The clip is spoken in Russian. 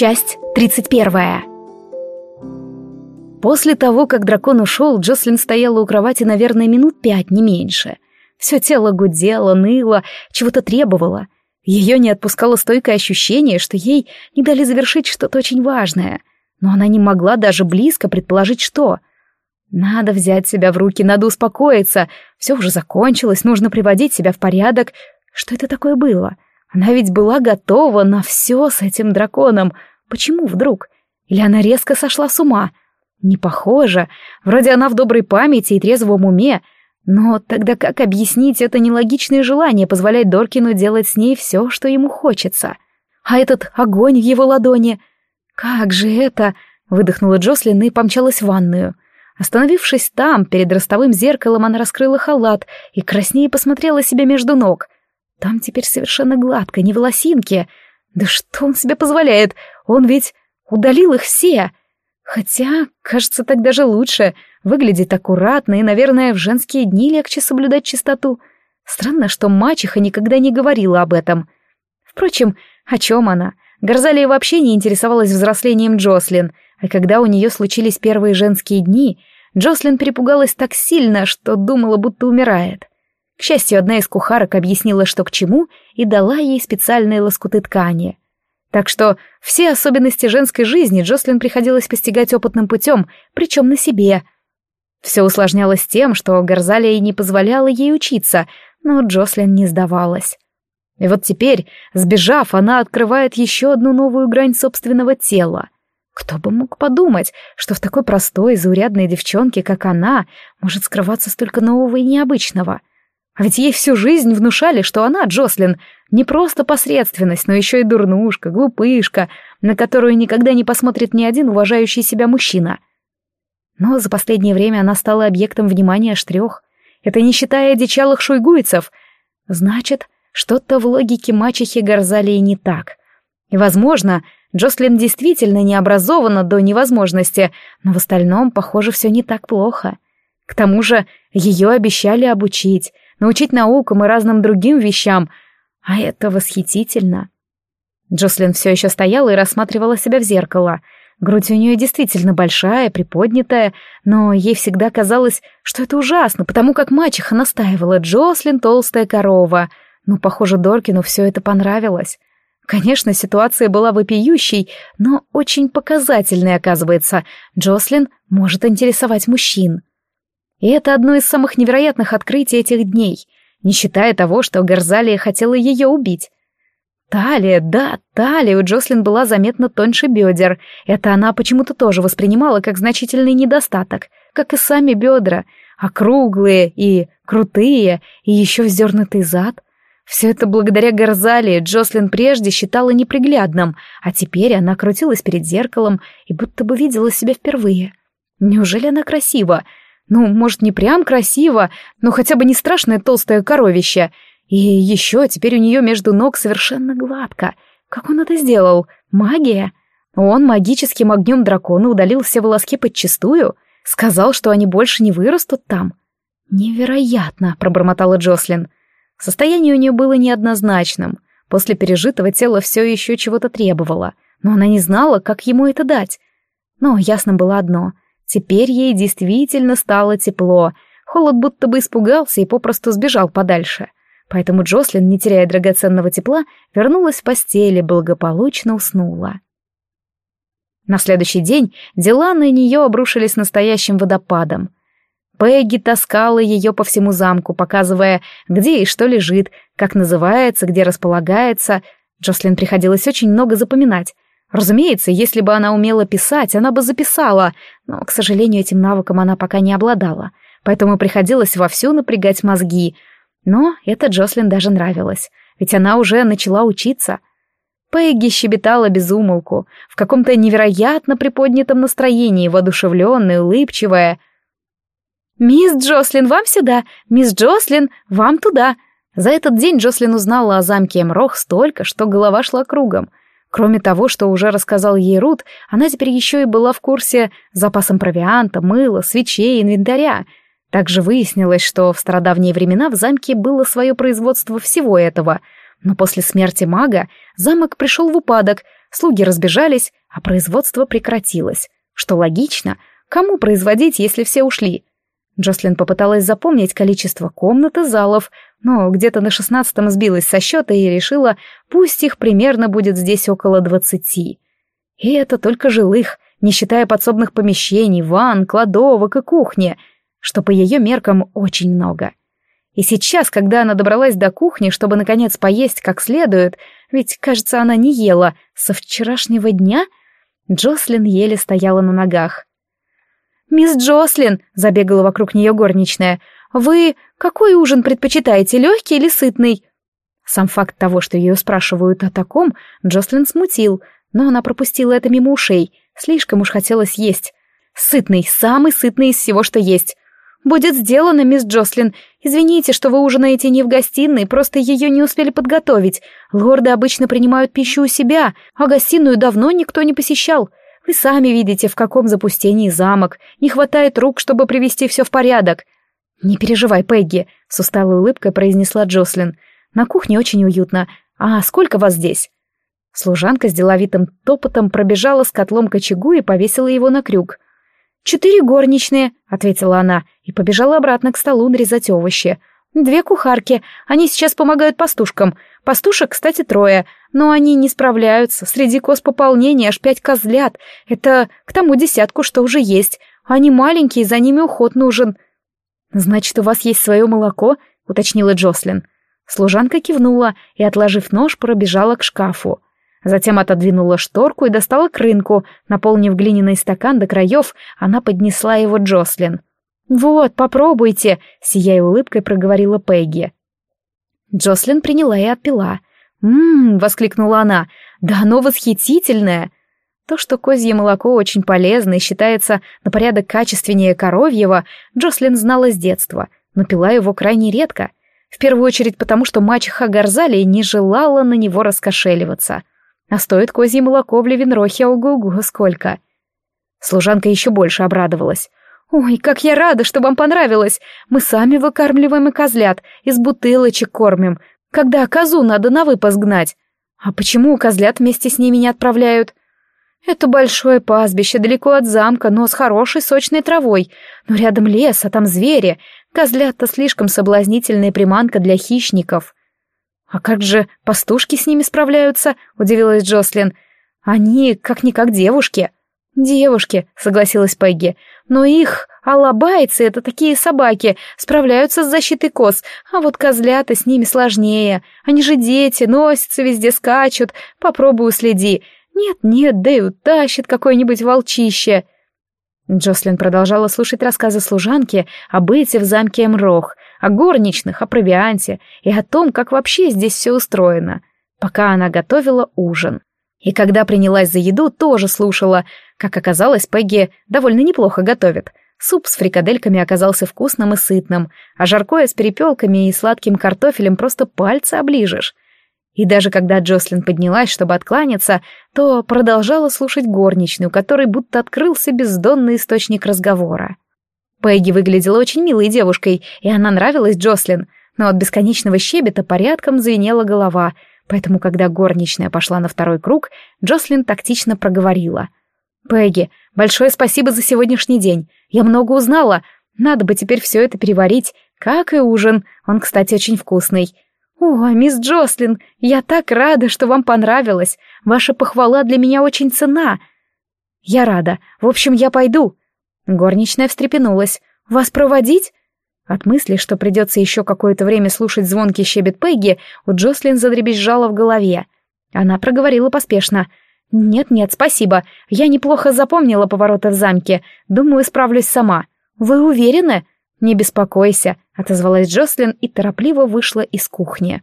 Часть 31. После того, как дракон ушел, Джослин стояла у кровати, наверное, минут пять, не меньше. Все тело гудело, ныло, чего-то требовало. Ее не отпускало стойкое ощущение, что ей не дали завершить что-то очень важное. Но она не могла даже близко предположить, что. Надо взять себя в руки, надо успокоиться. Все уже закончилось, нужно приводить себя в порядок. Что это такое было? Она ведь была готова на все с этим драконом. Почему вдруг? Или она резко сошла с ума? Не похоже. Вроде она в доброй памяти и трезвом уме. Но тогда как объяснить это нелогичное желание позволять Доркину делать с ней все, что ему хочется? А этот огонь в его ладони? Как же это... Выдохнула Джослин и помчалась в ванную. Остановившись там, перед ростовым зеркалом, она раскрыла халат и краснее посмотрела себе между ног. Там теперь совершенно гладко, не волосинки. Да что он себе позволяет? Он ведь удалил их все. Хотя, кажется, так даже лучше. Выглядит аккуратно, и, наверное, в женские дни легче соблюдать чистоту. Странно, что мачеха никогда не говорила об этом. Впрочем, о чем она? Горзалия вообще не интересовалась взрослением Джослин, а когда у нее случились первые женские дни, Джослин перепугалась так сильно, что думала, будто умирает. К счастью, одна из кухарок объяснила, что к чему, и дала ей специальные лоскуты ткани. Так что все особенности женской жизни Джослин приходилось постигать опытным путем, причем на себе. Все усложнялось тем, что Горзалия не позволяла ей учиться, но Джослин не сдавалась. И вот теперь, сбежав, она открывает еще одну новую грань собственного тела. Кто бы мог подумать, что в такой простой, заурядной девчонке, как она, может скрываться столько нового и необычного — а ведь ей всю жизнь внушали, что она, Джослин, не просто посредственность, но еще и дурнушка, глупышка, на которую никогда не посмотрит ни один уважающий себя мужчина. Но за последнее время она стала объектом внимания аж трех. Это не считая одичалых шуйгуйцев. Значит, что-то в логике мачехи Горзалии не так. И, возможно, Джослин действительно не образована до невозможности, но в остальном, похоже, все не так плохо. К тому же ее обещали обучить, научить наукам и разным другим вещам, а это восхитительно. Джослин все еще стояла и рассматривала себя в зеркало. Грудь у нее действительно большая, приподнятая, но ей всегда казалось, что это ужасно, потому как мачеха настаивала «Джослин толстая корова». Ну, похоже, Доркину все это понравилось. Конечно, ситуация была вопиющей, но очень показательной, оказывается. Джослин может интересовать мужчин. И это одно из самых невероятных открытий этих дней, не считая того, что Горзалия хотела ее убить. Талия, да, талия у Джослин была заметно тоньше бедер. Это она почему-то тоже воспринимала как значительный недостаток, как и сами бедра, округлые и крутые, и еще вздернутый зад. Все это благодаря Горзалии Джослин прежде считала неприглядным, а теперь она крутилась перед зеркалом и будто бы видела себя впервые. Неужели она красива? Ну, может, не прям красиво, но хотя бы не страшное толстое коровище. И еще теперь у нее между ног совершенно гладко. Как он это сделал? Магия? Он магическим огнем дракона удалил все волоски подчистую? Сказал, что они больше не вырастут там? Невероятно, пробормотала Джослин. Состояние у нее было неоднозначным. После пережитого тело все еще чего-то требовало, но она не знала, как ему это дать. Но ясно было одно — Теперь ей действительно стало тепло. Холод будто бы испугался и попросту сбежал подальше. Поэтому Джослин, не теряя драгоценного тепла, вернулась в постель и благополучно уснула. На следующий день дела на нее обрушились настоящим водопадом. Пегги таскала ее по всему замку, показывая, где и что лежит, как называется, где располагается. Джослин приходилось очень много запоминать, Разумеется, если бы она умела писать, она бы записала, но, к сожалению, этим навыком она пока не обладала, поэтому приходилось вовсю напрягать мозги. Но это Джослин даже нравилось, ведь она уже начала учиться. Пегги щебетала без умолку, в каком-то невероятно приподнятом настроении, воодушевленная, улыбчивая. «Мисс Джослин, вам сюда! Мисс Джослин, вам туда!» За этот день Джослин узнала о замке Эмрох столько, что голова шла кругом — Кроме того, что уже рассказал ей Рут, она теперь еще и была в курсе запасом провианта, мыла, свечей, инвентаря. Также выяснилось, что в стародавние времена в замке было свое производство всего этого, но после смерти мага замок пришел в упадок, слуги разбежались, а производство прекратилось. Что логично, кому производить, если все ушли? Джослин попыталась запомнить количество комнат и залов, но где-то на шестнадцатом сбилась со счета и решила, пусть их примерно будет здесь около двадцати. И это только жилых, не считая подсобных помещений, ванн, кладовок и кухни, что по ее меркам очень много. И сейчас, когда она добралась до кухни, чтобы наконец поесть как следует, ведь, кажется, она не ела со вчерашнего дня, Джослин еле стояла на ногах. «Мисс Джослин!» — забегала вокруг нее горничная. «Вы какой ужин предпочитаете, легкий или сытный?» Сам факт того, что ее спрашивают о таком, Джослин смутил, но она пропустила это мимо ушей. Слишком уж хотелось есть. Сытный, самый сытный из всего, что есть. «Будет сделано, мисс Джослин. Извините, что вы ужинаете не в гостиной, просто ее не успели подготовить. Лорды обычно принимают пищу у себя, а гостиную давно никто не посещал. Вы сами видите, в каком запустении замок. Не хватает рук, чтобы привести все в порядок». «Не переживай, Пегги», — с усталой улыбкой произнесла Джослин. «На кухне очень уютно. А сколько вас здесь?» Служанка с деловитым топотом пробежала с котлом к очагу и повесила его на крюк. «Четыре горничные», — ответила она, и побежала обратно к столу нарезать овощи. «Две кухарки. Они сейчас помогают пастушкам. Пастушек, кстати, трое. Но они не справляются. Среди коз пополнения аж пять козлят. Это к тому десятку, что уже есть. Они маленькие, за ними уход нужен». «Значит, у вас есть свое молоко?» — уточнила Джослин. Служанка кивнула и, отложив нож, пробежала к шкафу. Затем отодвинула шторку и достала к рынку. Наполнив глиняный стакан до краев, она поднесла его Джослин. «Вот, попробуйте», — сияя улыбкой проговорила Пегги. Джослин приняла и отпила. «Ммм», — воскликнула она, — «да оно восхитительное!» То, что козье молоко очень полезно и считается на порядок качественнее коровьего, Джослин знала с детства, но пила его крайне редко. В первую очередь потому, что мачеха Горзалия не желала на него раскошеливаться. А стоит козье молоко в Левенрохе, ого-го, сколько. Служанка еще больше обрадовалась. «Ой, как я рада, что вам понравилось! Мы сами выкармливаем и козлят, из бутылочек кормим, когда козу надо на выпас гнать. А почему козлят вместе с ними не отправляют?» «Это большое пастбище, далеко от замка, но с хорошей сочной травой. Но рядом лес, а там звери. Козлят-то слишком соблазнительная приманка для хищников. «А как же пастушки с ними справляются?» — удивилась Джослин. «Они как-никак девушки». «Девушки», — согласилась Пегги. «Но их алабайцы — это такие собаки, справляются с защитой коз, а вот козлята с ними сложнее. Они же дети, носятся везде, скачут. Попробуй уследи. Нет-нет, да и утащит какое-нибудь волчище». Джослин продолжала слушать рассказы служанки о быте в замке Эмрох, о горничных, о провианте и о том, как вообще здесь все устроено, пока она готовила ужин. И когда принялась за еду, тоже слушала. Как оказалось, Пегги довольно неплохо готовит. Суп с фрикадельками оказался вкусным и сытным, а жаркое с перепелками и сладким картофелем просто пальцы оближешь. И даже когда Джослин поднялась, чтобы откланяться, то продолжала слушать горничную, который будто открылся бездонный источник разговора. Пегги выглядела очень милой девушкой, и она нравилась Джослин, но от бесконечного щебета порядком звенела голова, поэтому, когда горничная пошла на второй круг, Джослин тактично проговорила. «Пегги, большое спасибо за сегодняшний день. Я много узнала. Надо бы теперь все это переварить, как и ужин. Он, кстати, очень вкусный». «О, мисс Джослин, я так рада, что вам понравилось. Ваша похвала для меня очень цена». «Я рада. В общем, я пойду. Горничная встрепенулась. «Вас проводить?» От мысли, что придется еще какое-то время слушать звонкий щебет Пегги, у Джослин задребезжала в голове. Она проговорила поспешно. «Нет-нет, спасибо. Я неплохо запомнила повороты в замке. Думаю, справлюсь сама. Вы уверены?» «Не беспокойся», — отозвалась Джослин и торопливо вышла из кухни.